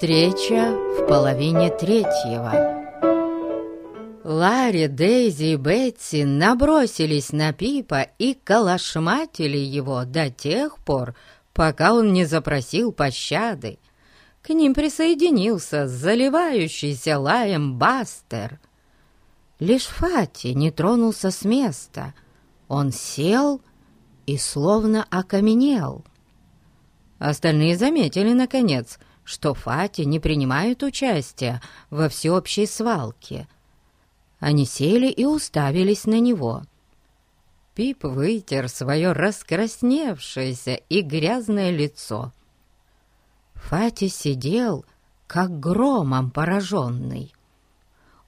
Встреча в половине третьего. Ларри, Дейзи и Бетси набросились на Пипа и калашматили его до тех пор, пока он не запросил пощады. К ним присоединился заливающийся лаем Бастер. Лишь Фати не тронулся с места. Он сел и словно окаменел. Остальные заметили, наконец, что Фати не принимает участия во всеобщей свалке. Они сели и уставились на него. Пип вытер свое раскрасневшееся и грязное лицо. Фати сидел, как громом пораженный.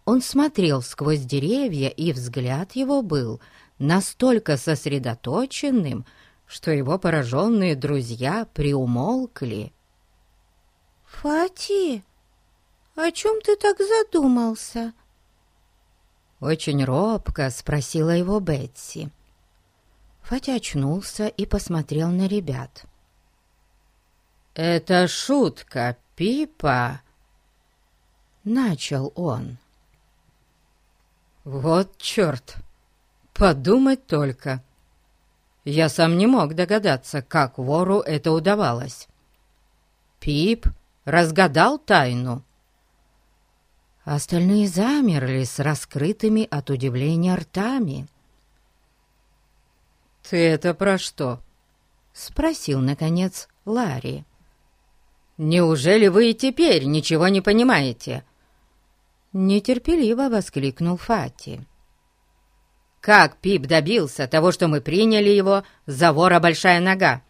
Он смотрел сквозь деревья, и взгляд его был настолько сосредоточенным, что его пораженные друзья приумолкли. «Фати, о чем ты так задумался?» Очень робко спросила его Бетси. Фатя очнулся и посмотрел на ребят. «Это шутка, Пипа!» Начал он. «Вот черт! Подумать только! Я сам не мог догадаться, как вору это удавалось. Пип разгадал тайну!» Остальные замерли с раскрытыми от удивления ртами. «Ты это про что?» — спросил, наконец, Ларри. «Неужели вы и теперь ничего не понимаете?» Нетерпеливо воскликнул Фати. «Как Пип добился того, что мы приняли его за вора Большая Нога?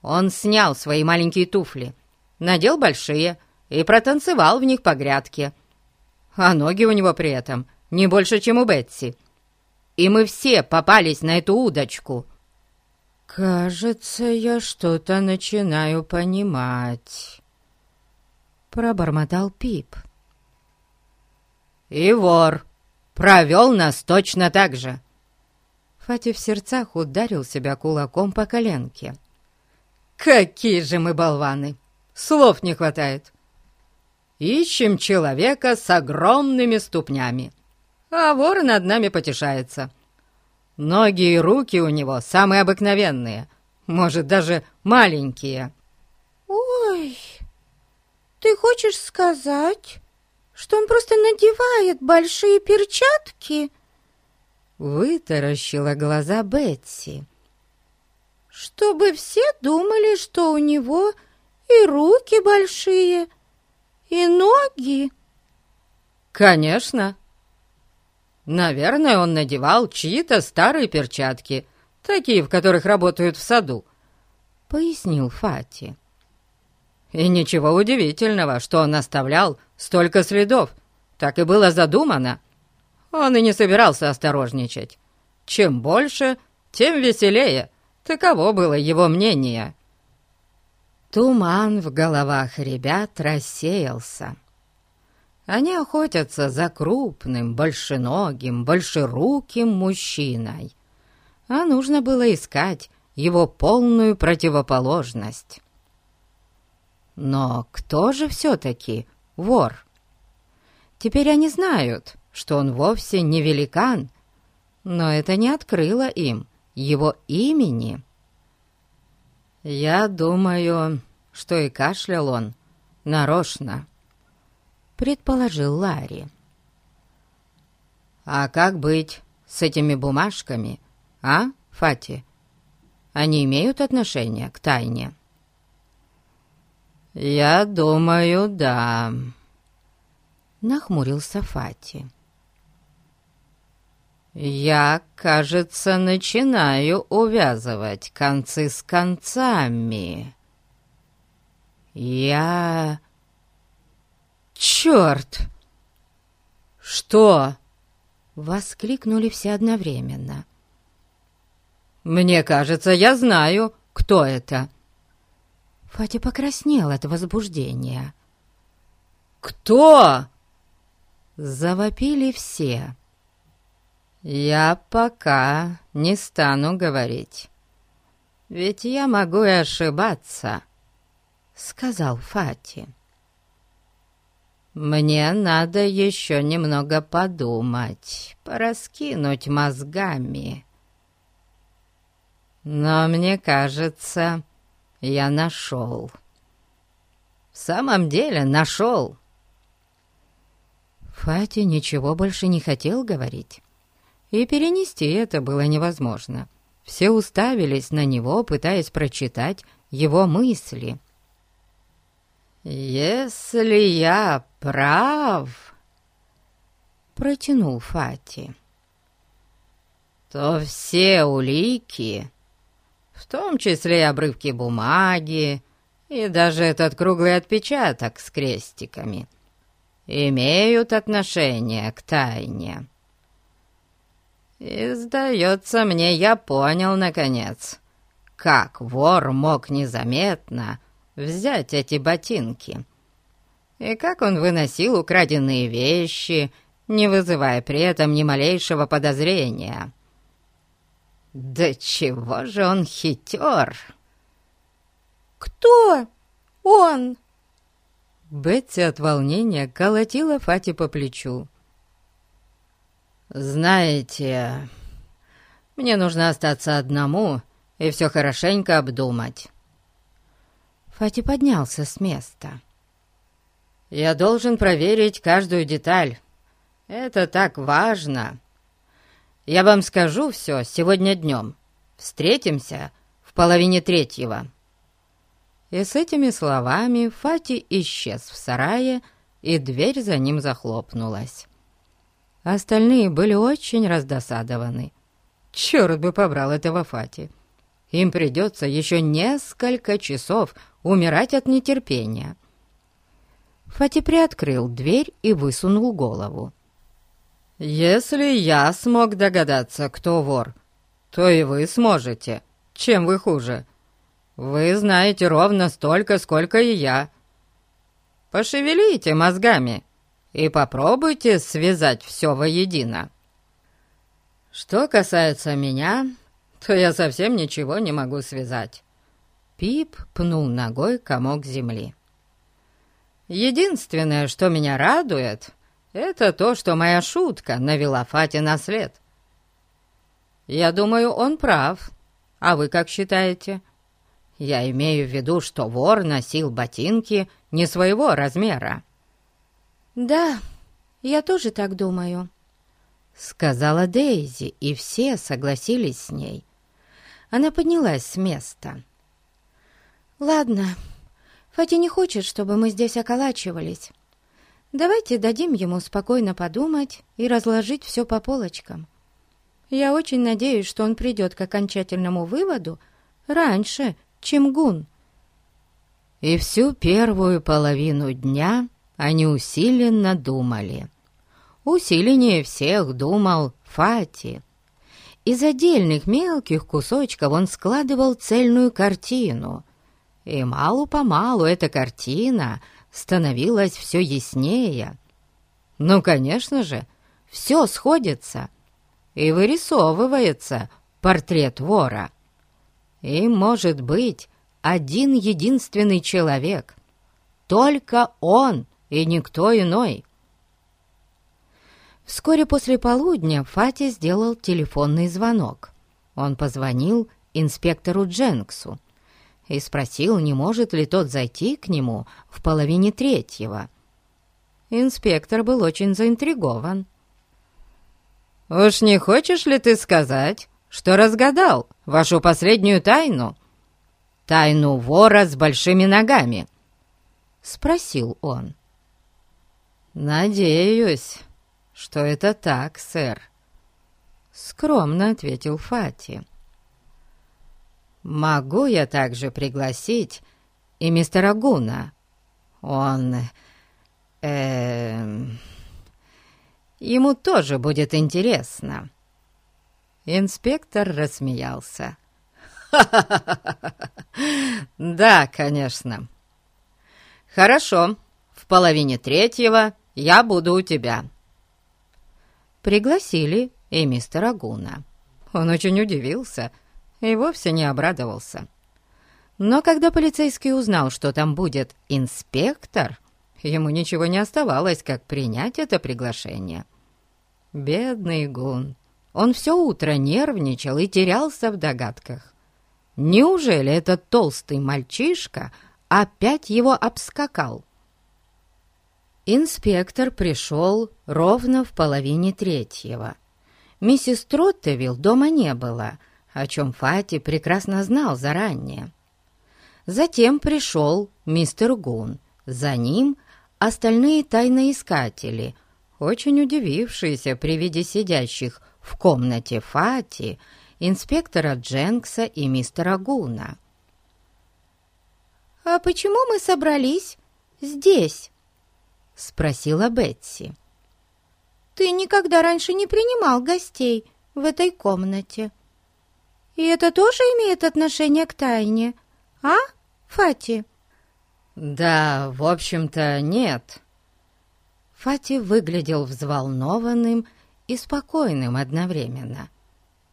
Он снял свои маленькие туфли, надел большие и протанцевал в них по грядке. А ноги у него при этом не больше, чем у Бетси. И мы все попались на эту удочку». «Кажется, я что-то начинаю понимать», — пробормотал Пип. «И вор провел нас точно так же». Фати в сердцах ударил себя кулаком по коленке. «Какие же мы болваны! Слов не хватает. Ищем человека с огромными ступнями, а вор над нами потешается. Ноги и руки у него самые обыкновенные, может, даже маленькие». «Ой, ты хочешь сказать, что он просто надевает большие перчатки?» Вытаращила глаза Бетси. «Чтобы все думали, что у него и руки большие, и ноги?» «Конечно. Наверное, он надевал чьи-то старые перчатки, такие, в которых работают в саду», — пояснил Фати. «И ничего удивительного, что он оставлял столько следов. Так и было задумано. Он и не собирался осторожничать. Чем больше, тем веселее. Таково было его мнение». Туман в головах ребят рассеялся. Они охотятся за крупным, большеногим, большеруким мужчиной, а нужно было искать его полную противоположность. Но кто же все-таки вор? Теперь они знают, что он вовсе не великан, но это не открыло им его имени. Я думаю, что и кашлял он нарочно предположил Ларри. «А как быть с этими бумажками, а, Фати? Они имеют отношение к тайне?» «Я думаю, да», — нахмурился Фати. «Я, кажется, начинаю увязывать концы с концами. Я...» «Черт!» «Что?» — воскликнули все одновременно. «Мне кажется, я знаю, кто это». Фатя покраснел от возбуждения. «Кто?» Завопили все. «Я пока не стану говорить, ведь я могу и ошибаться», — сказал Фати. Мне надо еще немного подумать, пораскинуть мозгами. Но мне кажется, я нашел. В самом деле нашел. Фати ничего больше не хотел говорить, и перенести это было невозможно. Все уставились на него, пытаясь прочитать его мысли — «Если я прав...» — протянул Фати. «То все улики, в том числе и обрывки бумаги, и даже этот круглый отпечаток с крестиками, имеют отношение к тайне. И, сдается мне, я понял, наконец, как вор мог незаметно взять эти ботинки. И как он выносил украденные вещи, не вызывая при этом ни малейшего подозрения. Да чего же он хитер! «Кто он?» Бетти от волнения колотила Фати по плечу. «Знаете, мне нужно остаться одному и все хорошенько обдумать. Фати поднялся с места. «Я должен проверить каждую деталь. Это так важно. Я вам скажу все сегодня днем. Встретимся в половине третьего». И с этими словами Фати исчез в сарае, и дверь за ним захлопнулась. Остальные были очень раздосадованы. Черт бы побрал этого Фати! Им придется еще несколько часов умирать от нетерпения. Фати приоткрыл дверь и высунул голову. «Если я смог догадаться, кто вор, то и вы сможете. Чем вы хуже? Вы знаете ровно столько, сколько и я. Пошевелите мозгами и попробуйте связать все воедино. Что касается меня, то я совсем ничего не могу связать. Пип пнул ногой комок земли. «Единственное, что меня радует, это то, что моя шутка навела Фати на след. Я думаю, он прав. А вы как считаете?» Я имею в виду, что вор носил ботинки не своего размера. «Да, я тоже так думаю», — сказала Дейзи, и все согласились с ней. Она поднялась с места. «Ладно, Фати не хочет, чтобы мы здесь околачивались. Давайте дадим ему спокойно подумать и разложить все по полочкам. Я очень надеюсь, что он придет к окончательному выводу раньше, чем Гун». И всю первую половину дня они усиленно думали. Усиленнее всех думал Фати. Из отдельных мелких кусочков он складывал цельную картину — и мало-помалу эта картина становилась все яснее. Ну, конечно же, все сходится, и вырисовывается портрет вора. И, может быть, один единственный человек, только он и никто иной. Вскоре после полудня Фати сделал телефонный звонок. Он позвонил инспектору Дженксу, и спросил, не может ли тот зайти к нему в половине третьего. Инспектор был очень заинтригован. «Уж не хочешь ли ты сказать, что разгадал вашу последнюю тайну? Тайну вора с большими ногами?» — спросил он. «Надеюсь, что это так, сэр», — скромно ответил Фати. Могу я также пригласить и мистера Гуна. Он... Э, ему тоже будет интересно». Инспектор рассмеялся. Да, конечно. Хорошо, в половине третьего я буду у тебя». Пригласили и мистера Гуна. Он очень удивился, и вовсе не обрадовался. Но когда полицейский узнал, что там будет инспектор, ему ничего не оставалось, как принять это приглашение. Бедный Гун. Он все утро нервничал и терялся в догадках. Неужели этот толстый мальчишка опять его обскакал? Инспектор пришел ровно в половине третьего. Миссис Троттевилл дома не было, о чем Фати прекрасно знал заранее. Затем пришел мистер Гун, за ним остальные тайноискатели, очень удивившиеся при виде сидящих в комнате Фати, инспектора Дженкса и мистера Гуна. «А почему мы собрались здесь?» — спросила Бетси. «Ты никогда раньше не принимал гостей в этой комнате. И это тоже имеет отношение к тайне, а, Фати?» «Да, в общем-то, нет». Фати выглядел взволнованным и спокойным одновременно.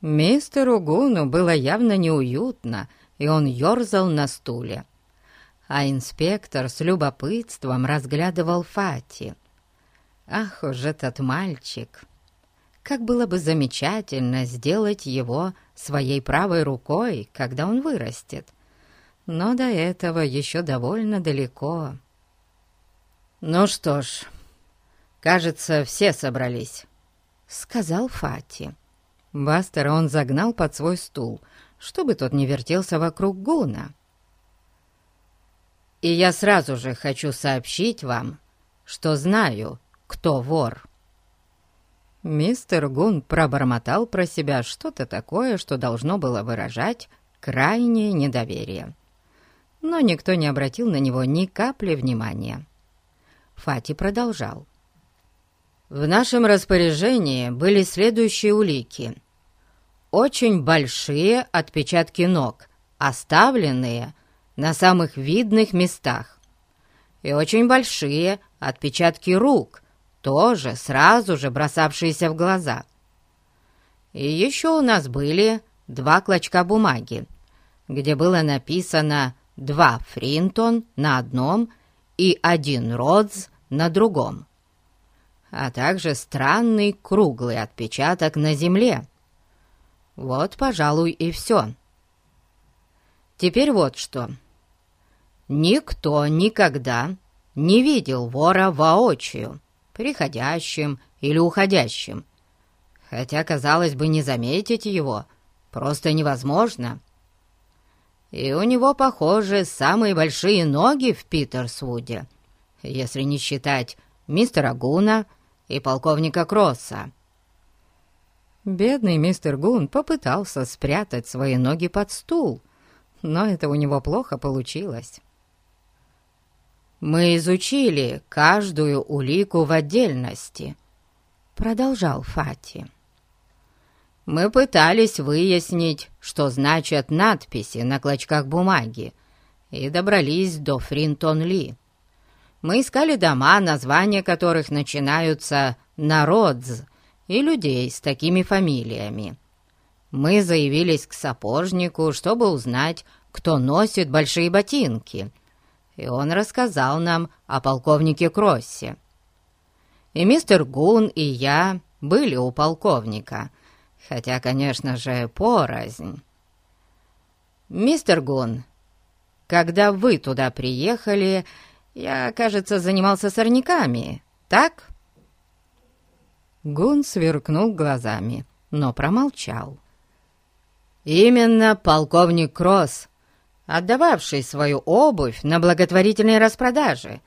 Мистеру Гуну было явно неуютно, и он ерзал на стуле. А инспектор с любопытством разглядывал Фати. Ах уж этот мальчик! Как было бы замечательно сделать его своей правой рукой, когда он вырастет. Но до этого еще довольно далеко. «Ну что ж, кажется, все собрались», — сказал Фати. Бастера он загнал под свой стул, чтобы тот не вертелся вокруг Гуна. «И я сразу же хочу сообщить вам, что знаю, кто вор». Мистер Гун пробормотал про себя что-то такое, что должно было выражать крайнее недоверие. Но никто не обратил на него ни капли внимания. Фати продолжал. В нашем распоряжении были следующие улики. Очень большие отпечатки ног, оставленные на самых видных местах. И очень большие отпечатки рук, тоже сразу же бросавшиеся в глаза. И еще у нас были два клочка бумаги, где было написано «два Фринтон» на одном и «один Родз» на другом а также странный круглый отпечаток на земле. Вот, пожалуй, и все. Теперь вот что. Никто никогда не видел вора воочию, приходящим или уходящим. Хотя, казалось бы, не заметить его просто невозможно. И у него, похоже, самые большие ноги в Питерсвуде, если не считать мистера Гуна — и полковника Кросса. Бедный мистер Гун попытался спрятать свои ноги под стул, но это у него плохо получилось. «Мы изучили каждую улику в отдельности», — продолжал Фати. «Мы пытались выяснить, что значат надписи на клочках бумаги, и добрались до Фринтон-Ли. Мы искали дома, названия которых начинаются на Родз, и людей с такими фамилиями. Мы заявились к сапожнику, чтобы узнать, кто носит большие ботинки, и он рассказал нам о полковнике Кроссе. И мистер Гун, и я были у полковника, хотя, конечно же, порознь. «Мистер Гун, когда вы туда приехали, я, кажется, занимался сорняками, так?» Гун сверкнул глазами, но промолчал. «Именно полковник Кросс, отдававший свою обувь на благотворительные распродажи,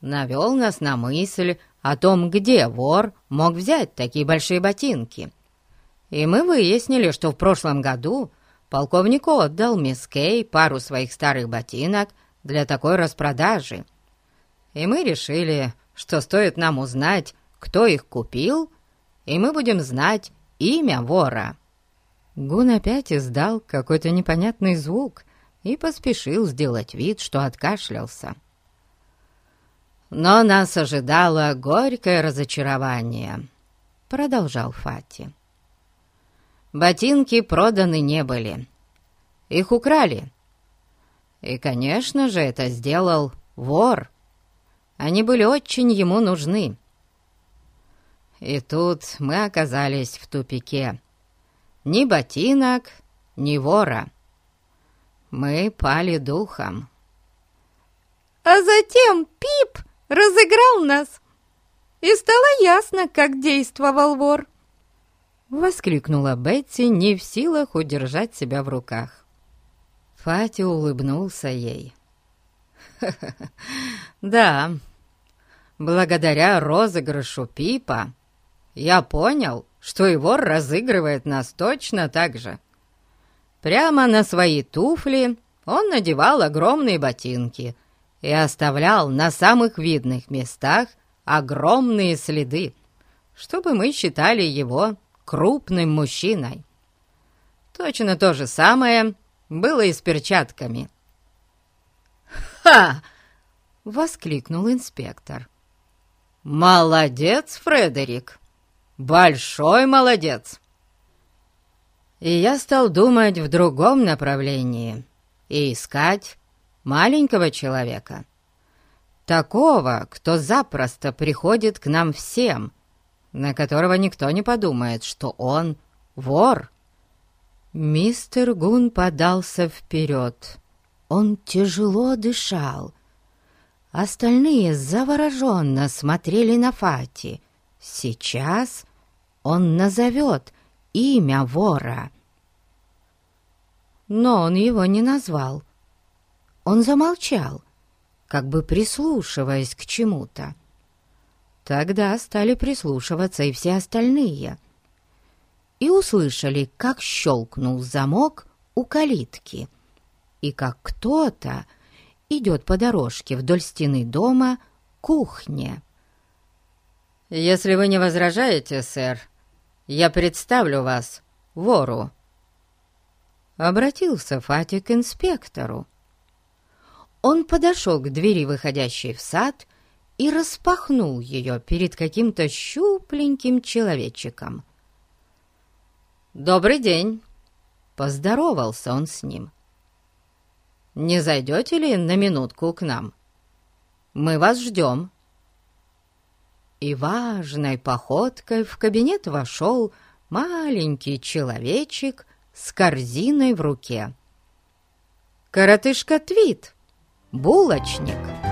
навел нас на мысль о том, где вор мог взять такие большие ботинки. И мы выяснили, что в прошлом году полковник отдал мисс Кей пару своих старых ботинок для такой распродажи и мы решили, что стоит нам узнать, кто их купил, и мы будем знать имя вора». Гун опять издал какой-то непонятный звук и поспешил сделать вид, что откашлялся. «Но нас ожидало горькое разочарование», — продолжал Фати. «Ботинки проданы не были. Их украли. И, конечно же, это сделал вор». Они были очень ему нужны. И тут мы оказались в тупике. Ни ботинок, ни вора. Мы пали духом. А затем Пип разыграл нас, и стало ясно, как действовал вор. Воскликнула Бетти, не в силах удержать себя в руках. Фати улыбнулся ей. «Да, благодаря розыгрышу Пипа я понял, что его разыгрывает нас точно так же. Прямо на свои туфли он надевал огромные ботинки и оставлял на самых видных местах огромные следы, чтобы мы считали его крупным мужчиной. Точно то же самое было и с перчатками. «Ха!» — воскликнул инспектор. «Молодец, Фредерик! Большой молодец!» И я стал думать в другом направлении и искать маленького человека. Такого, кто запросто приходит к нам всем, на которого никто не подумает, что он вор. Мистер Гун подался вперед. Он тяжело дышал. Остальные завороженно смотрели на Фати. Сейчас он назовет имя вора. Но он его не назвал. Он замолчал, как бы прислушиваясь к чему-то. Тогда стали прислушиваться и все остальные. И услышали, как щелкнул замок у калитки — и как кто-то идет по дорожке вдоль стены дома к кухне. «Если вы не возражаете, сэр, я представлю вас вору», — обратился Фати к инспектору. Он подошел к двери, выходящей в сад, и распахнул ее перед каким-то щупленьким человечиком. «Добрый день!» — поздоровался он с ним не зайдете ли на минутку к нам? Мы вас ждем». И важной походкой в кабинет вошел маленький человечек с корзиной в руке. Коротышка Твит, булочник —